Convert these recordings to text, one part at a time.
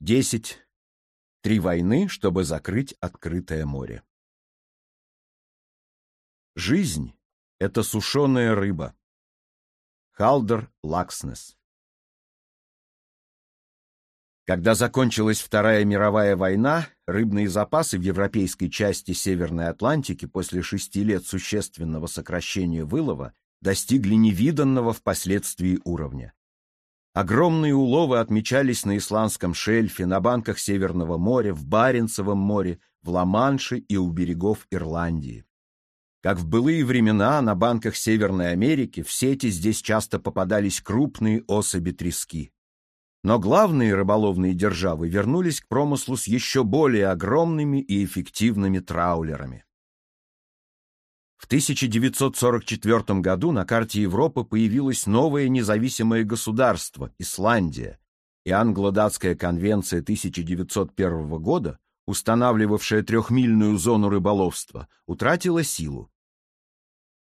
Десять. Три войны, чтобы закрыть открытое море. Жизнь — это сушеная рыба. Халдер Лакснес Когда закончилась Вторая мировая война, рыбные запасы в европейской части Северной Атлантики после шести лет существенного сокращения вылова достигли невиданного впоследствии уровня. Огромные уловы отмечались на Исландском шельфе, на банках Северного моря, в Баренцевом море, в Ла-Манше и у берегов Ирландии. Как в былые времена на банках Северной Америки в сети здесь часто попадались крупные особи трески. Но главные рыболовные державы вернулись к промыслу с еще более огромными и эффективными траулерами. В 1944 году на карте Европы появилось новое независимое государство – Исландия, и англо-датская конвенция 1901 года, устанавливавшая трехмильную зону рыболовства, утратила силу.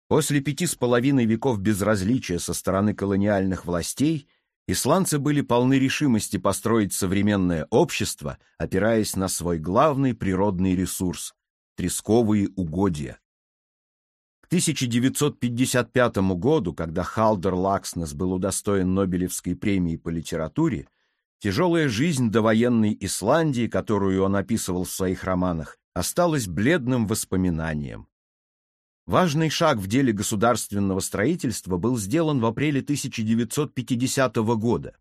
После пяти с половиной веков безразличия со стороны колониальных властей – Исландцы были полны решимости построить современное общество, опираясь на свой главный природный ресурс – тресковые угодья. К 1955 году, когда Халдер Лакснес был удостоен Нобелевской премии по литературе, тяжелая жизнь довоенной Исландии, которую он описывал в своих романах, осталась бледным воспоминанием. Важный шаг в деле государственного строительства был сделан в апреле 1950 года.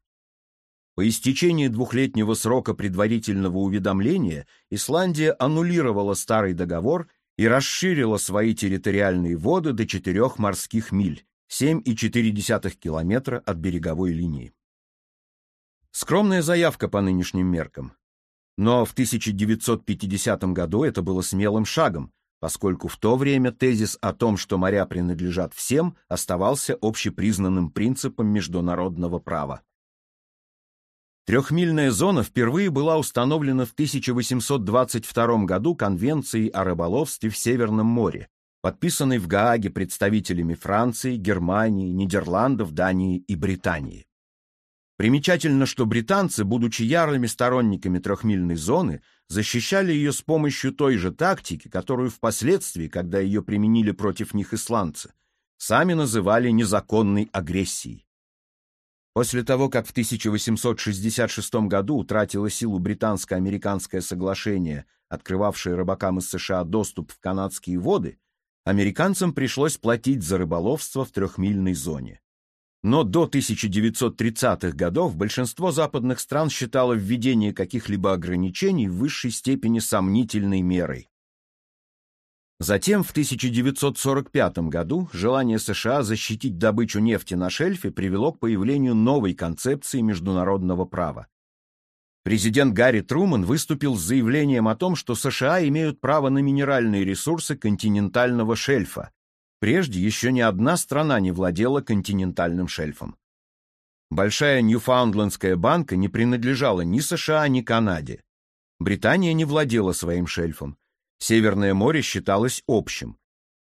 По истечении двухлетнего срока предварительного уведомления Исландия аннулировала старый договор и расширила свои территориальные воды до четырех морских миль, 7,4 километра от береговой линии. Скромная заявка по нынешним меркам. Но в 1950 году это было смелым шагом, поскольку в то время тезис о том, что моря принадлежат всем, оставался общепризнанным принципом международного права. Трехмильная зона впервые была установлена в 1822 году Конвенцией о рыболовстве в Северном море, подписанной в Гааге представителями Франции, Германии, Нидерландов, Дании и Британии. Примечательно, что британцы, будучи ярыми сторонниками трехмильной зоны, защищали ее с помощью той же тактики, которую впоследствии, когда ее применили против них исландцы, сами называли незаконной агрессией. После того, как в 1866 году утратило силу британско-американское соглашение, открывавшее рыбакам из США доступ в канадские воды, американцам пришлось платить за рыболовство в трехмильной зоне. Но до 1930-х годов большинство западных стран считало введение каких-либо ограничений в высшей степени сомнительной мерой. Затем в 1945 году желание США защитить добычу нефти на шельфе привело к появлению новой концепции международного права. Президент Гарри Труман выступил с заявлением о том, что США имеют право на минеральные ресурсы континентального шельфа, Прежде еще ни одна страна не владела континентальным шельфом. Большая Ньюфаундлендская банка не принадлежала ни США, ни Канаде. Британия не владела своим шельфом. Северное море считалось общим.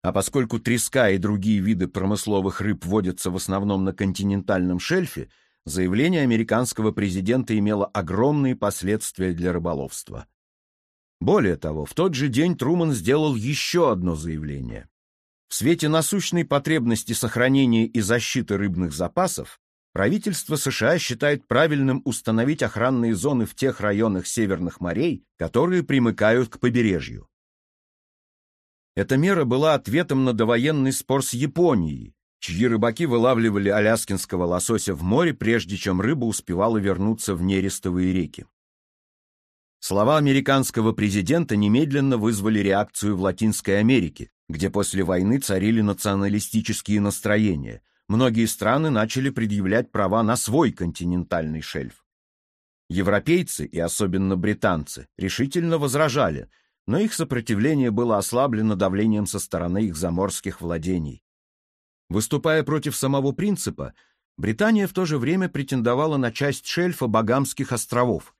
А поскольку треска и другие виды промысловых рыб водятся в основном на континентальном шельфе, заявление американского президента имело огромные последствия для рыболовства. Более того, в тот же день Труман сделал еще одно заявление. В свете насущной потребности сохранения и защиты рыбных запасов правительство США считает правильным установить охранные зоны в тех районах северных морей, которые примыкают к побережью. Эта мера была ответом на довоенный спор с Японией, чьи рыбаки вылавливали аляскинского лосося в море, прежде чем рыба успевала вернуться в нерестовые реки. Слова американского президента немедленно вызвали реакцию в Латинской Америке, где после войны царили националистические настроения. Многие страны начали предъявлять права на свой континентальный шельф. Европейцы, и особенно британцы, решительно возражали, но их сопротивление было ослаблено давлением со стороны их заморских владений. Выступая против самого принципа, Британия в то же время претендовала на часть шельфа Багамских островов,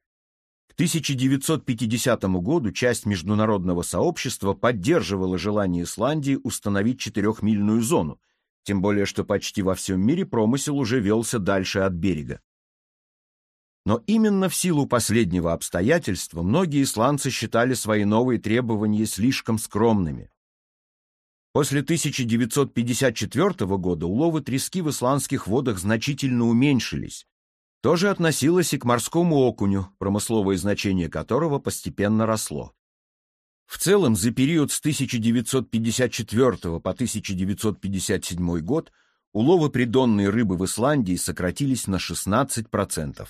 1950 году часть международного сообщества поддерживала желание Исландии установить четырехмильную зону, тем более что почти во всем мире промысел уже велся дальше от берега. Но именно в силу последнего обстоятельства многие исландцы считали свои новые требования слишком скромными. После 1954 года уловы трески в исландских водах значительно уменьшились. То же относилось и к морскому окуню, промысловое значение которого постепенно росло. В целом, за период с 1954 по 1957 год уловы придонной рыбы в Исландии сократились на 16%.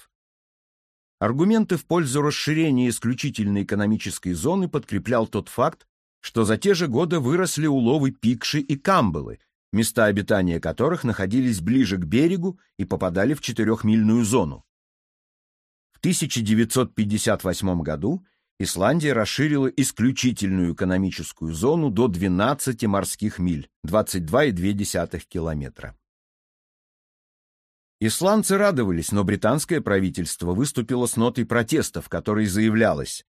Аргументы в пользу расширения исключительной экономической зоны подкреплял тот факт, что за те же годы выросли уловы пикши и камбалы, места обитания которых находились ближе к берегу и попадали в четырехмильную зону. В 1958 году Исландия расширила исключительную экономическую зону до 12 морских миль, 22,2 километра. Исландцы радовались, но британское правительство выступило с нотой протеста, в которой заявлялось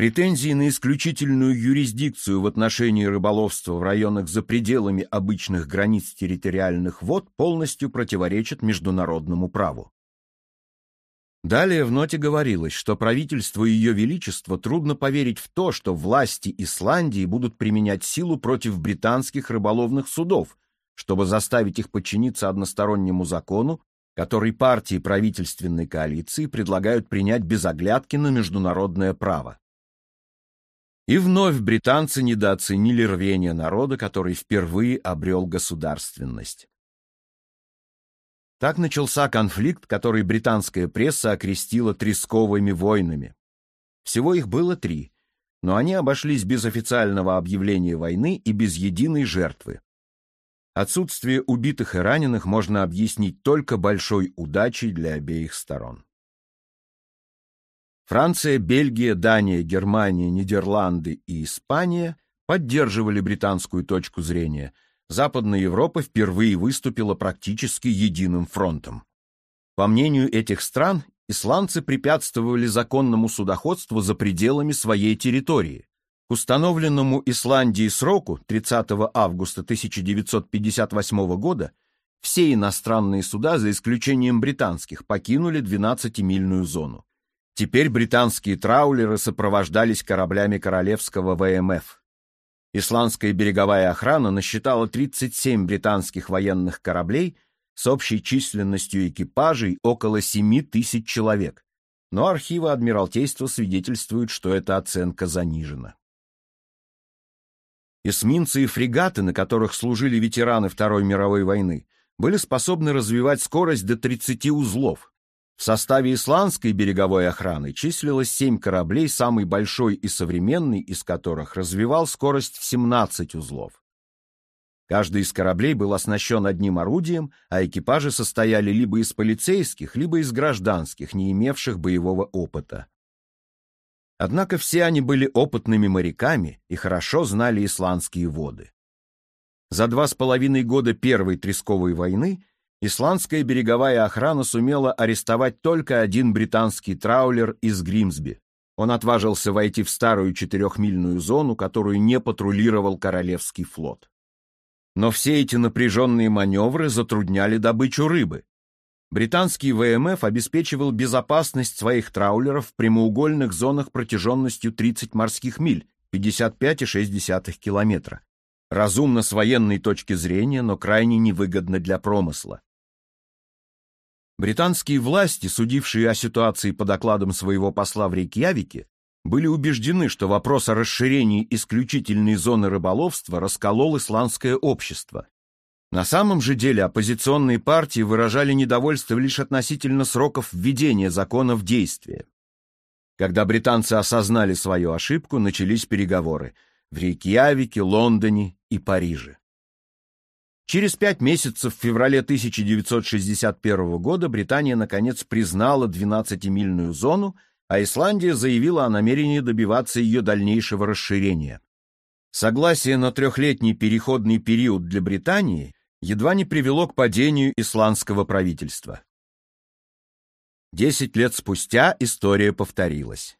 Претензии на исключительную юрисдикцию в отношении рыболовства в районах за пределами обычных границ территориальных вод полностью противоречат международному праву. Далее в ноте говорилось, что правительству Ее Величества трудно поверить в то, что власти Исландии будут применять силу против британских рыболовных судов, чтобы заставить их подчиниться одностороннему закону, который партии правительственной коалиции предлагают принять без оглядки на международное право. И вновь британцы недооценили рвение народа, который впервые обрел государственность. Так начался конфликт, который британская пресса окрестила «тресковыми войнами». Всего их было три, но они обошлись без официального объявления войны и без единой жертвы. Отсутствие убитых и раненых можно объяснить только большой удачей для обеих сторон. Франция, Бельгия, Дания, Германия, Нидерланды и Испания поддерживали британскую точку зрения – Западная Европа впервые выступила практически единым фронтом. По мнению этих стран, исландцы препятствовали законному судоходству за пределами своей территории. Установленному Исландии сроку 30 августа 1958 года все иностранные суда, за исключением британских, покинули 12-мильную зону. Теперь британские траулеры сопровождались кораблями королевского ВМФ. Исландская береговая охрана насчитала 37 британских военных кораблей с общей численностью экипажей около 7 тысяч человек, но архивы Адмиралтейства свидетельствуют, что эта оценка занижена. Эсминцы и фрегаты, на которых служили ветераны Второй мировой войны, были способны развивать скорость до 30 узлов, в составе исландской береговой охраны числилось семь кораблей, самый большой и современный из которых развивал скорость в 17 узлов. Каждый из кораблей был оснащен одним орудием, а экипажи состояли либо из полицейских, либо из гражданских, не имевших боевого опыта. Однако все они были опытными моряками и хорошо знали исландские воды. За два с половиной года Первой Тресковой войны исландская береговая охрана сумела арестовать только один британский траулер из Гримсби. Он отважился войти в старую четырехмильную зону, которую не патрулировал Королевский флот. Но все эти напряженные маневры затрудняли добычу рыбы. Британский ВМФ обеспечивал безопасность своих траулеров в прямоугольных зонах протяженностью 30 морских миль, 55,6 километра. Разумно с военной точки зрения, но крайне невыгодно для промысла. Британские власти, судившие о ситуации по докладам своего посла в Рейкьявике, были убеждены, что вопрос о расширении исключительной зоны рыболовства расколол исландское общество. На самом же деле оппозиционные партии выражали недовольство лишь относительно сроков введения закона в действие. Когда британцы осознали свою ошибку, начались переговоры в Рейкьявике, Лондоне и Париже. Через пять месяцев в феврале 1961 года Британия наконец признала 12-мильную зону, а Исландия заявила о намерении добиваться ее дальнейшего расширения. Согласие на трехлетний переходный период для Британии едва не привело к падению исландского правительства. Десять лет спустя история повторилась.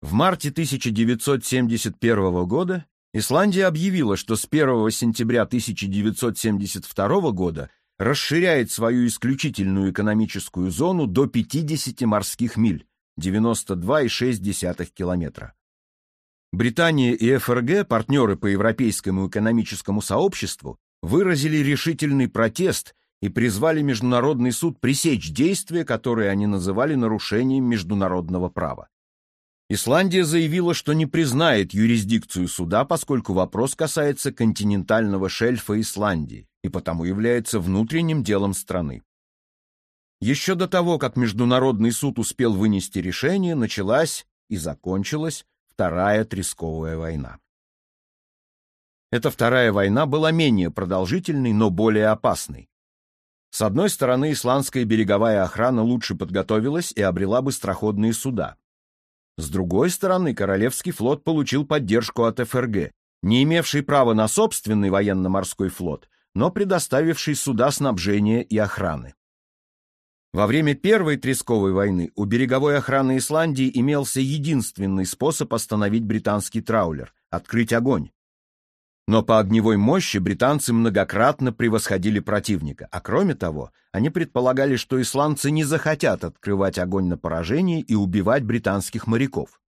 В марте 1971 года Исландия объявила, что с 1 сентября 1972 года расширяет свою исключительную экономическую зону до 50 морских миль, 92,6 километра. Британия и ФРГ, партнеры по Европейскому экономическому сообществу, выразили решительный протест и призвали Международный суд пресечь действия, которые они называли нарушением международного права. Исландия заявила, что не признает юрисдикцию суда, поскольку вопрос касается континентального шельфа Исландии и потому является внутренним делом страны. Еще до того, как Международный суд успел вынести решение, началась и закончилась Вторая Тресковая война. Эта Вторая война была менее продолжительной, но более опасной. С одной стороны, исландская береговая охрана лучше подготовилась и обрела быстроходные суда. С другой стороны, Королевский флот получил поддержку от ФРГ, не имевший права на собственный военно-морской флот, но предоставивший суда снабжения и охраны. Во время Первой Тресковой войны у береговой охраны Исландии имелся единственный способ остановить британский траулер – открыть огонь. Но по огневой мощи британцы многократно превосходили противника, а кроме того, они предполагали, что исландцы не захотят открывать огонь на поражение и убивать британских моряков.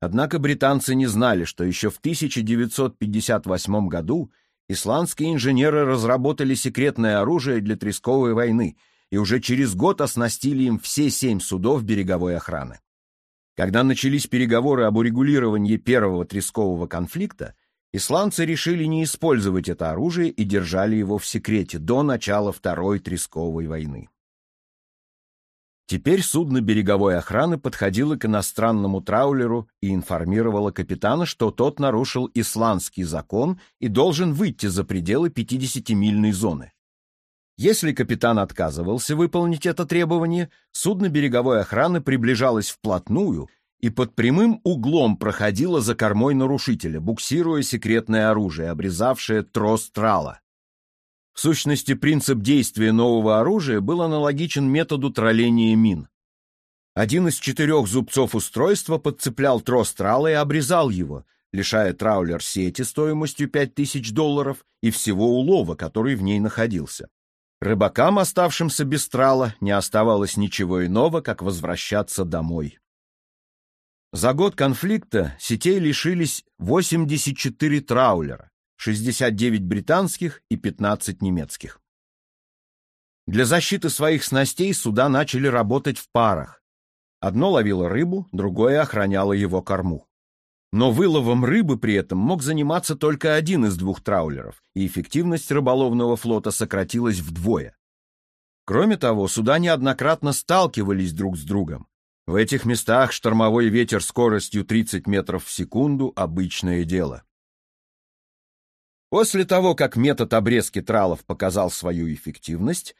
Однако британцы не знали, что еще в 1958 году исландские инженеры разработали секретное оружие для Тресковой войны и уже через год оснастили им все семь судов береговой охраны. Когда начались переговоры об урегулировании первого Трескового конфликта, Исландцы решили не использовать это оружие и держали его в секрете до начала Второй Тресковой войны. Теперь судно береговой охраны подходило к иностранному траулеру и информировало капитана, что тот нарушил исландский закон и должен выйти за пределы 50-мильной зоны. Если капитан отказывался выполнить это требование, судно береговой охраны приближалось вплотную и под прямым углом проходила за кормой нарушителя, буксируя секретное оружие, обрезавшее трос трала. В сущности, принцип действия нового оружия был аналогичен методу тролления мин. Один из четырех зубцов устройства подцеплял трос трала и обрезал его, лишая траулер сети стоимостью 5000 долларов и всего улова, который в ней находился. Рыбакам, оставшимся без трала, не оставалось ничего иного, как возвращаться домой. За год конфликта сетей лишились 84 траулера, 69 британских и 15 немецких. Для защиты своих снастей суда начали работать в парах. Одно ловило рыбу, другое охраняло его корму. Но выловом рыбы при этом мог заниматься только один из двух траулеров, и эффективность рыболовного флота сократилась вдвое. Кроме того, суда неоднократно сталкивались друг с другом, в этих местах штормовой ветер скоростью 30 метров в секунду – обычное дело. После того, как метод обрезки тралов показал свою эффективность,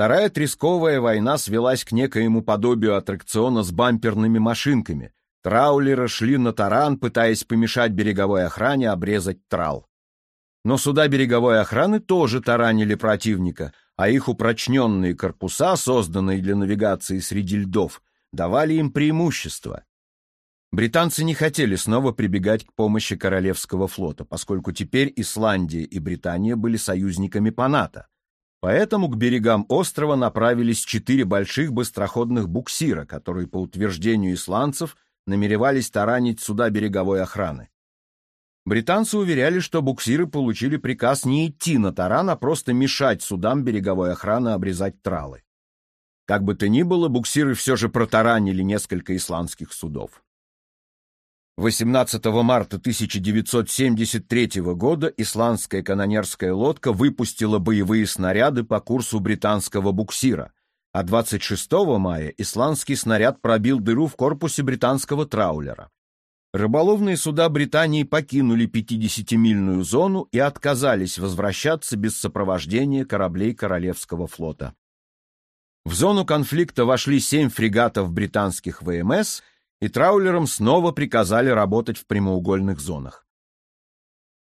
Вторая Тресковая война свелась к некоему подобию аттракциона с бамперными машинками. Траулеры шли на таран, пытаясь помешать береговой охране обрезать трал. Но суда береговой охраны тоже таранили противника, а их упрочненные корпуса, созданные для навигации среди льдов, давали им преимущество. Британцы не хотели снова прибегать к помощи Королевского флота, поскольку теперь Исландия и Британия были союзниками по НАТО. Поэтому к берегам острова направились четыре больших быстроходных буксира, которые, по утверждению исландцев, намеревались таранить суда береговой охраны. Британцы уверяли, что буксиры получили приказ не идти на таран, а просто мешать судам береговой охраны обрезать тралы. Как бы то ни было, буксиры все же протаранили несколько исландских судов. 18 марта 1973 года исландская канонерская лодка выпустила боевые снаряды по курсу британского буксира, а 26 мая исландский снаряд пробил дыру в корпусе британского траулера. Рыболовные суда Британии покинули 50-мильную зону и отказались возвращаться без сопровождения кораблей Королевского флота. В зону конфликта вошли семь фрегатов британских ВМС, и траулерам снова приказали работать в прямоугольных зонах.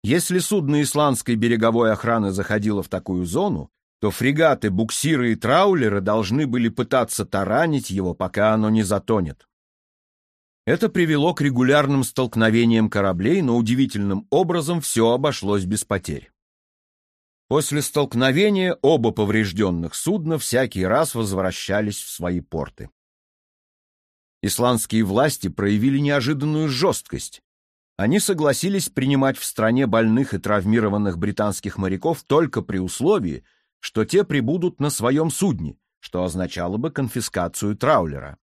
Если судно исландской береговой охраны заходило в такую зону, то фрегаты, буксиры и траулеры должны были пытаться таранить его, пока оно не затонет. Это привело к регулярным столкновениям кораблей, но удивительным образом все обошлось без потерь. После столкновения оба поврежденных судна всякий раз возвращались в свои порты. Исландские власти проявили неожиданную жесткость. Они согласились принимать в стране больных и травмированных британских моряков только при условии, что те прибудут на своем судне, что означало бы конфискацию траулера.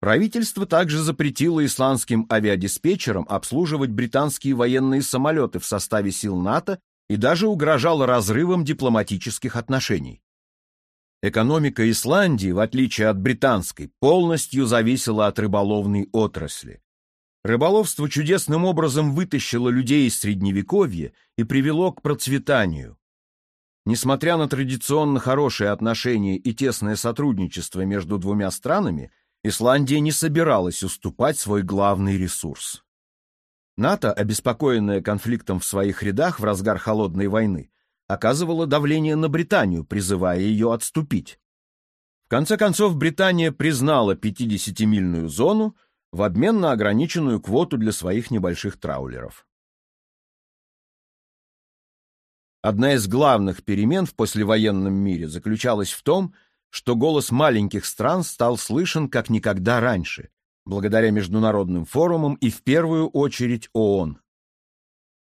Правительство также запретило исландским авиадиспетчерам обслуживать британские военные самолеты в составе сил НАТО и даже угрожало разрывом дипломатических отношений. Экономика Исландии, в отличие от британской, полностью зависела от рыболовной отрасли. Рыболовство чудесным образом вытащило людей из Средневековья и привело к процветанию. Несмотря на традиционно хорошие отношения и тесное сотрудничество между двумя странами, Исландия не собиралась уступать свой главный ресурс. НАТО, обеспокоенная конфликтом в своих рядах в разгар холодной войны, оказывала давление на Британию, призывая ее отступить. В конце концов, Британия признала 50-мильную зону в обмен на ограниченную квоту для своих небольших траулеров. Одна из главных перемен в послевоенном мире заключалась в том, что голос маленьких стран стал слышен как никогда раньше, благодаря международным форумам и в первую очередь ООН.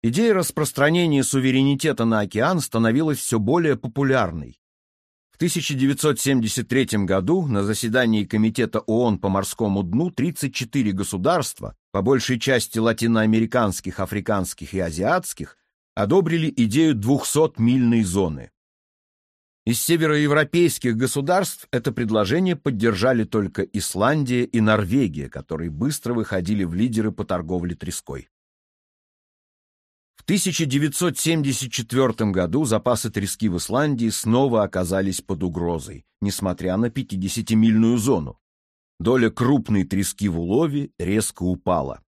Идея распространения суверенитета на океан становилась все более популярной. В 1973 году на заседании Комитета ООН по морскому дну 34 государства, по большей части латиноамериканских, африканских и азиатских, одобрили идею 200-мильной зоны. Из североевропейских государств это предложение поддержали только Исландия и Норвегия, которые быстро выходили в лидеры по торговле треской. В 1974 году запасы трески в Исландии снова оказались под угрозой, несмотря на 50-мильную зону. Доля крупной трески в улове резко упала.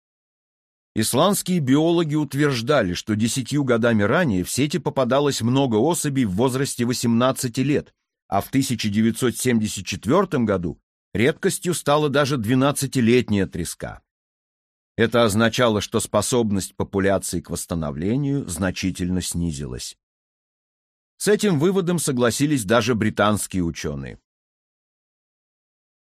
Исландские биологи утверждали, что десятью годами ранее в сети попадалось много особей в возрасте 18 лет, а в 1974 году редкостью стала даже 12-летняя треска. Это означало, что способность популяции к восстановлению значительно снизилась. С этим выводом согласились даже британские ученые.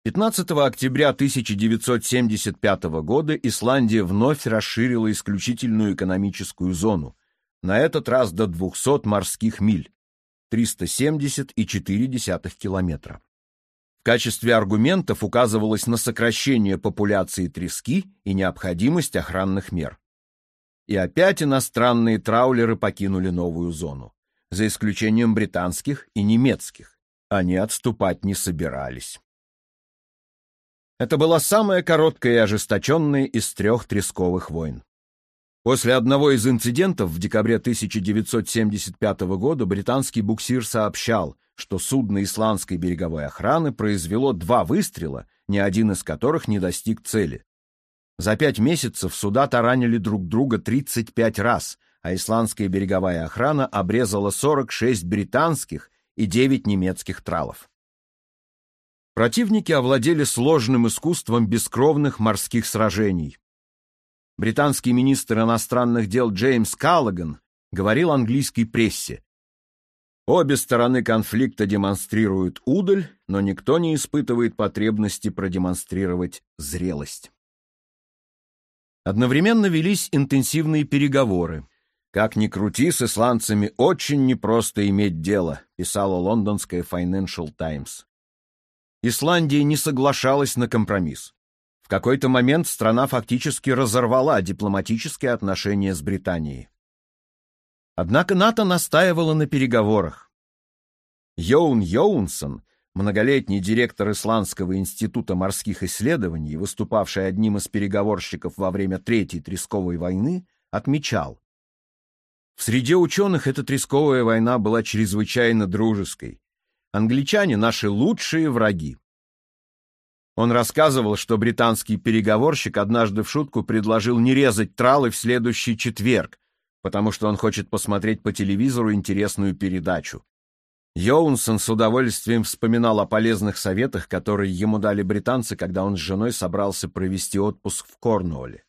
15 октября 1975 года Исландия вновь расширила исключительную экономическую зону, на этот раз до 200 морских миль, 370,4 километра. В качестве аргументов указывалось на сокращение популяции трески и необходимость охранных мер. И опять иностранные траулеры покинули новую зону, за исключением британских и немецких. Они отступать не собирались. Это была самая короткая и ожесточенная из трех тресковых войн. После одного из инцидентов в декабре 1975 года британский буксир сообщал, что судно исландской береговой охраны произвело два выстрела, ни один из которых не достиг цели. За пять месяцев суда таранили друг друга 35 раз, а исландская береговая охрана обрезала 46 британских и 9 немецких тралов. Противники овладели сложным искусством бескровных морских сражений. Британский министр иностранных дел Джеймс Каллаган говорил английской прессе. Обе стороны конфликта демонстрируют удаль, но никто не испытывает потребности продемонстрировать зрелость. Одновременно велись интенсивные переговоры. «Как ни крути, с исландцами очень непросто иметь дело», писала лондонская Financial Times. Исландия не соглашалась на компромисс. В какой-то момент страна фактически разорвала дипломатические отношения с Британией. Однако НАТО настаивало на переговорах. Йоун Йоунсон, многолетний директор Исландского института морских исследований, выступавший одним из переговорщиков во время Третьей Тресковой войны, отмечал, в среде ученых эта Тресковая война была чрезвычайно дружеской, Англичане — наши лучшие враги. Он рассказывал, что британский переговорщик однажды в шутку предложил не резать тралы в следующий четверг, потому что он хочет посмотреть по телевизору интересную передачу. Йоунсон с удовольствием вспоминал о полезных советах, которые ему дали британцы, когда он с женой собрался провести отпуск в Корнуолле.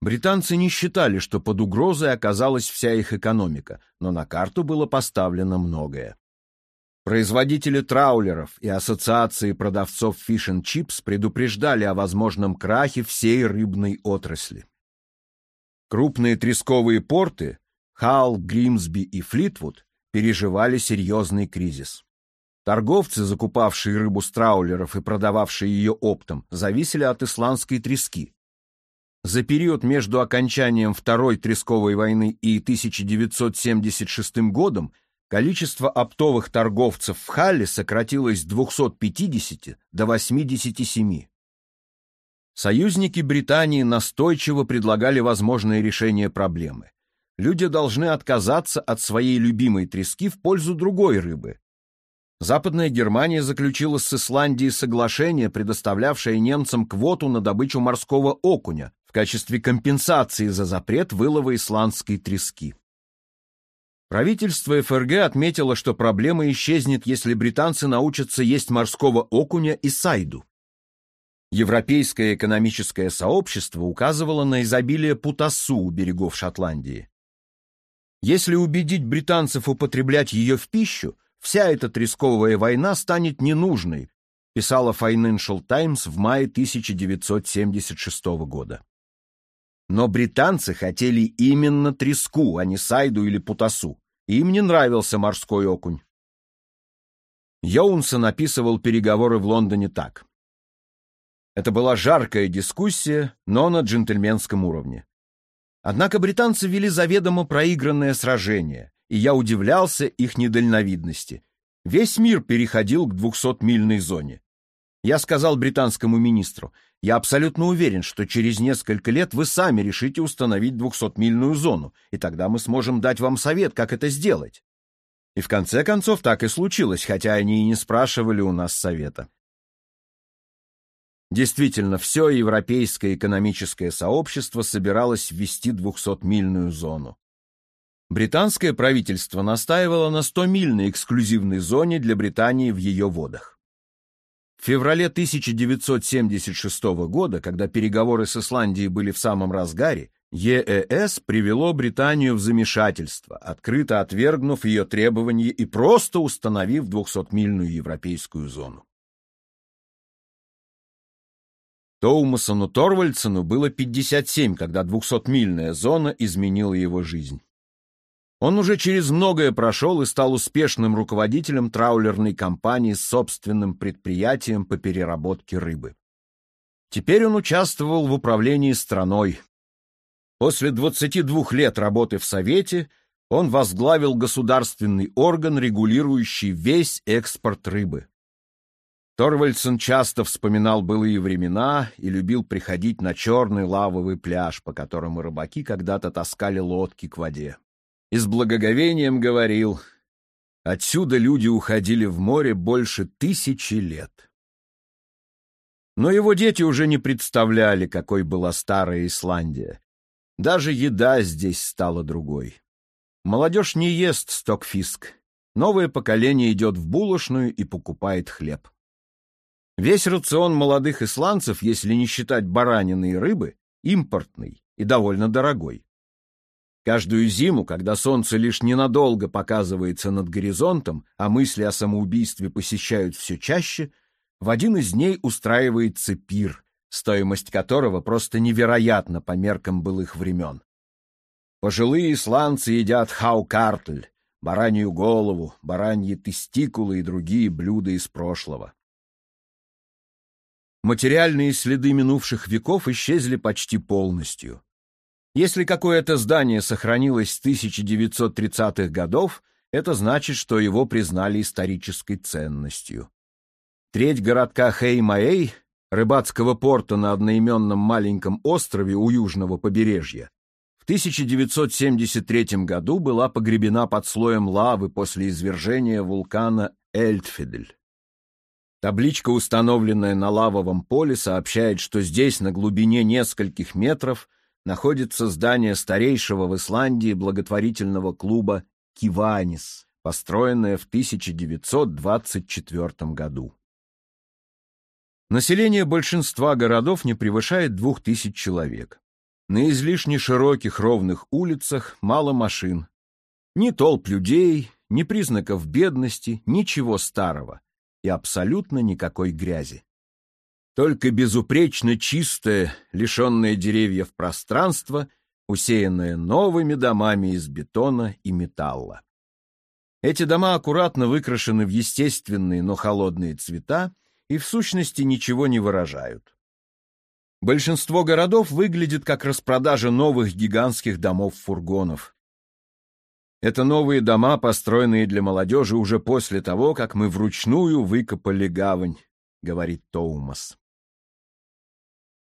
Британцы не считали, что под угрозой оказалась вся их экономика, но на карту было поставлено многое. Производители траулеров и ассоциации продавцов Chips предупреждали о возможном крахе всей рыбной отрасли. Крупные тресковые порты Халл, Гримсби и Флитвуд переживали серьезный кризис. Торговцы, закупавшие рыбу с траулеров и продававшие ее оптом, зависели от исландской трески. За период между окончанием Второй тресковой войны и 1976 годом количество оптовых торговцев в Халле сократилось с 250 до 87. Союзники Британии настойчиво предлагали возможное решение проблемы. Люди должны отказаться от своей любимой трески в пользу другой рыбы. Западная Германия заключила с Исландией соглашение, предоставлявшее немцам квоту на добычу морского окуня, в качестве компенсации за запрет вылова исландской трески. Правительство ФРГ отметило, что проблема исчезнет, если британцы научатся есть морского окуня и сайду. Европейское экономическое сообщество указывало на изобилие путасу у берегов Шотландии. Если убедить британцев употреблять ее в пищу, вся эта тресковая война станет ненужной, писала Financial Times в мае 1976 года. Но британцы хотели именно треску, а не сайду или путасу. Им не нравился морской окунь. Йоунсон описывал переговоры в Лондоне так. Это была жаркая дискуссия, но на джентльменском уровне. Однако британцы вели заведомо проигранное сражение, и я удивлялся их недальновидности. Весь мир переходил к двухсотмильной зоне. Я сказал британскому министру, я абсолютно уверен, что через несколько лет вы сами решите установить двухсотмильную зону, и тогда мы сможем дать вам совет, как это сделать. И в конце концов так и случилось, хотя они и не спрашивали у нас совета. Действительно, все европейское экономическое сообщество собиралось ввести двухсотмильную зону. Британское правительство настаивало на 100-мильной эксклюзивной зоне для Британии в ее водах. В феврале 1976 года, когда переговоры с Исландией были в самом разгаре, ЕЭС привело Британию в замешательство, открыто отвергнув ее требования и просто установив 200-мильную европейскую зону. Тоумасону Торвальдсену было 57, когда 200-мильная зона изменила его жизнь. Он уже через многое прошел и стал успешным руководителем траулерной компании с собственным предприятием по переработке рыбы. Теперь он участвовал в управлении страной. После 22 лет работы в Совете он возглавил государственный орган, регулирующий весь экспорт рыбы. Торвальдсен часто вспоминал былые времена и любил приходить на черный лавовый пляж, по которому рыбаки когда-то таскали лодки к воде и с благоговением говорил, «Отсюда люди уходили в море больше тысячи лет». Но его дети уже не представляли, какой была старая Исландия. Даже еда здесь стала другой. Молодежь не ест стокфиск. Новое поколение идет в булочную и покупает хлеб. Весь рацион молодых исландцев, если не считать баранины и рыбы, импортный и довольно дорогой. Каждую зиму, когда солнце лишь ненадолго показывается над горизонтом, а мысли о самоубийстве посещают все чаще, в один из дней устраивается пир, стоимость которого просто невероятна по меркам былых времен. Пожилые исландцы едят хаукартль, баранью голову, бараньи тестикулы и другие блюда из прошлого. Материальные следы минувших веков исчезли почти полностью. Если какое-то здание сохранилось с 1930-х годов, это значит, что его признали исторической ценностью. Треть городка Хеймаэй, рыбацкого порта на одноименном маленьком острове у южного побережья, в 1973 году была погребена под слоем лавы после извержения вулкана Эльтфидель. Табличка, установленная на лавовом поле, сообщает, что здесь на глубине нескольких метров – находится здание старейшего в Исландии благотворительного клуба «Киванис», построенное в 1924 году. Население большинства городов не превышает 2000 человек. На излишне широких ровных улицах мало машин. Ни толп людей, ни признаков бедности, ничего старого и абсолютно никакой грязи. Только безупречно чистое, лишенное деревьев пространство, усеянное новыми домами из бетона и металла. Эти дома аккуратно выкрашены в естественные, но холодные цвета и в сущности ничего не выражают. Большинство городов выглядит как распродажа новых гигантских домов-фургонов. Это новые дома, построенные для молодежи уже после того, как мы вручную выкопали гавань, говорит Тоумас.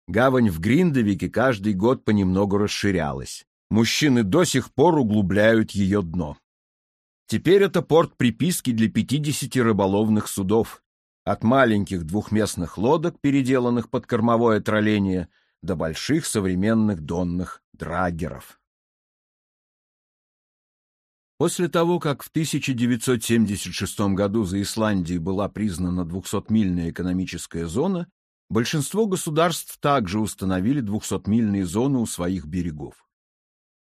Гавань в Гриндовике каждый год понемногу расширялась. Мужчины до сих пор углубляют ее дно. Теперь это порт приписки для 50 рыболовных судов, от маленьких двухместных лодок, переделанных под кормовое тролление, до больших современных донных драгеров. После того, как в 1976 году за Исландией была признана 200-мильная экономическая зона, большинство государств также установили 200-мильные зоны у своих берегов.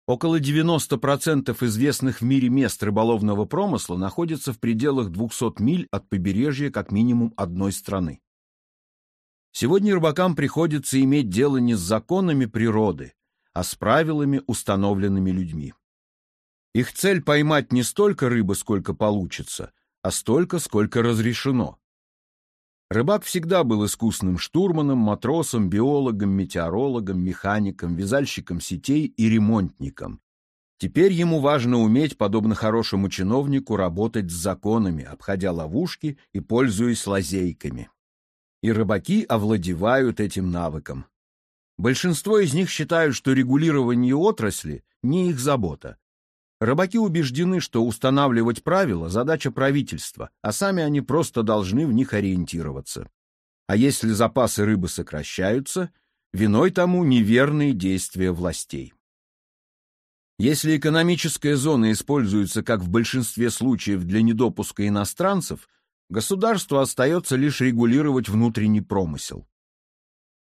Около 90% известных в мире мест рыболовного промысла находятся в пределах 200 миль от побережья как минимум одной страны. Сегодня рыбакам приходится иметь дело не с законами природы, а с правилами, установленными людьми. Их цель поймать не столько рыбы, сколько получится, а столько, сколько разрешено. Рыбак всегда был искусным штурманом, матросом, биологом, метеорологом, механиком, вязальщиком сетей и ремонтником. Теперь ему важно уметь, подобно хорошему чиновнику, работать с законами, обходя ловушки и пользуясь лазейками. И рыбаки овладевают этим навыком. Большинство из них считают, что регулирование отрасли не их забота, Рыбаки убеждены, что устанавливать правила – задача правительства, а сами они просто должны в них ориентироваться. А если запасы рыбы сокращаются, виной тому неверные действия властей. Если экономическая зона используется, как в большинстве случаев, для недопуска иностранцев, государству остается лишь регулировать внутренний промысел.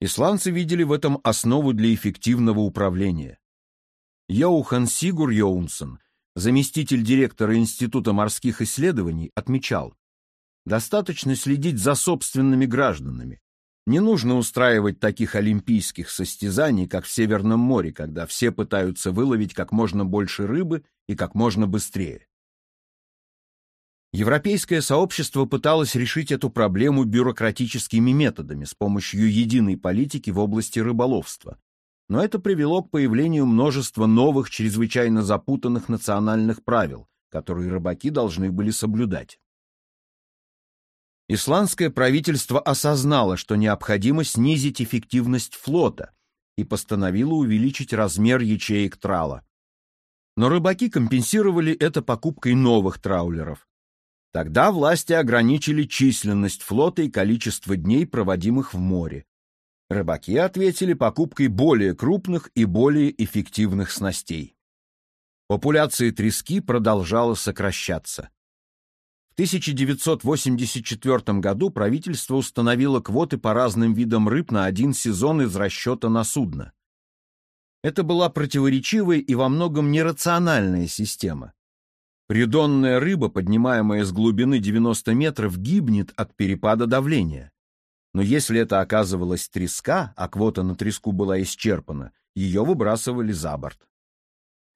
Исландцы видели в этом основу для эффективного управления. Йоухан Сигур Йоунсон, заместитель директора Института морских исследований, отмечал, достаточно следить за собственными гражданами. Не нужно устраивать таких олимпийских состязаний, как в Северном море, когда все пытаются выловить как можно больше рыбы и как можно быстрее. Европейское сообщество пыталось решить эту проблему бюрократическими методами с помощью единой политики в области рыболовства, но это привело к появлению множества новых, чрезвычайно запутанных национальных правил, которые рыбаки должны были соблюдать. Исландское правительство осознало, что необходимо снизить эффективность флота и постановило увеличить размер ячеек трала. Но рыбаки компенсировали это покупкой новых траулеров. Тогда власти ограничили численность флота и количество дней, проводимых в море, Рыбаки ответили покупкой более крупных и более эффективных снастей. Популяция трески продолжала сокращаться. В 1984 году правительство установило квоты по разным видам рыб на один сезон из расчета на судно. Это была противоречивая и во многом нерациональная система. Придонная рыба, поднимаемая с глубины 90 метров, гибнет от перепада давления. Но если это оказывалась треска, а квота на треску была исчерпана, ее выбрасывали за борт.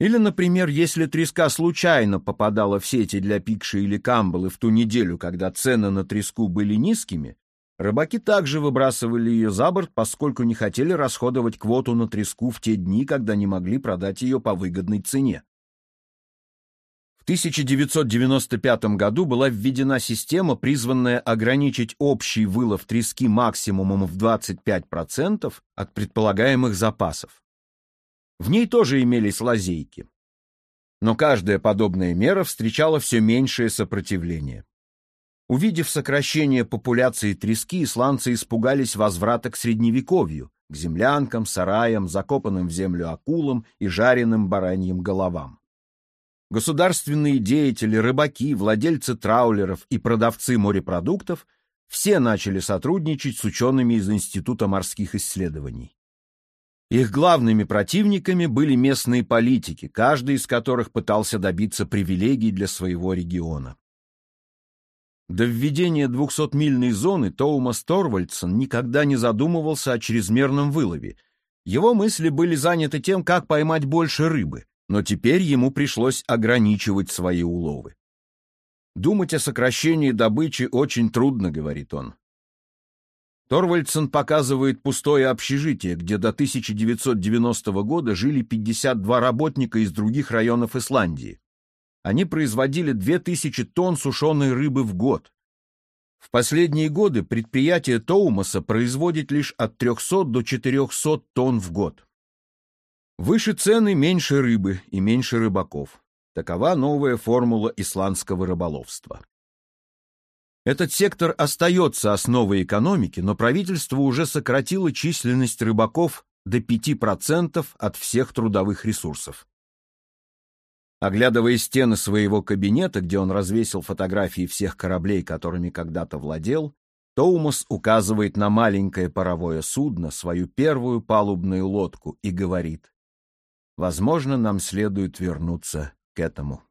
Или, например, если треска случайно попадала в сети для пикши или камбалы в ту неделю, когда цены на треску были низкими, рыбаки также выбрасывали ее за борт, поскольку не хотели расходовать квоту на треску в те дни, когда не могли продать ее по выгодной цене. В 1995 году была введена система, призванная ограничить общий вылов трески максимумом в 25% от предполагаемых запасов. В ней тоже имелись лазейки. Но каждая подобная мера встречала все меньшее сопротивление. Увидев сокращение популяции трески, исландцы испугались возврата к средневековью, к землянкам, сараям, закопанным в землю акулам и жареным бараньим головам. Государственные деятели, рыбаки, владельцы траулеров и продавцы морепродуктов все начали сотрудничать с учеными из Института морских исследований. Их главными противниками были местные политики, каждый из которых пытался добиться привилегий для своего региона. До введения 200-мильной зоны Тоумас Торвальдсон никогда не задумывался о чрезмерном вылове. Его мысли были заняты тем, как поймать больше рыбы, но теперь ему пришлось ограничивать свои уловы. «Думать о сокращении добычи очень трудно», — говорит он. Торвальдсон показывает пустое общежитие, где до 1990 года жили 52 работника из других районов Исландии. Они производили 2000 тонн сушеной рыбы в год. В последние годы предприятие Тоумаса производит лишь от 300 до 400 тонн в год. Выше цены меньше рыбы и меньше рыбаков. Такова новая формула исландского рыболовства. Этот сектор остается основой экономики, но правительство уже сократило численность рыбаков до 5% от всех трудовых ресурсов. Оглядывая стены своего кабинета, где он развесил фотографии всех кораблей, которыми когда-то владел, Тоумас указывает на маленькое паровое судно, свою первую палубную лодку, и говорит, «Возможно, нам следует вернуться к этому».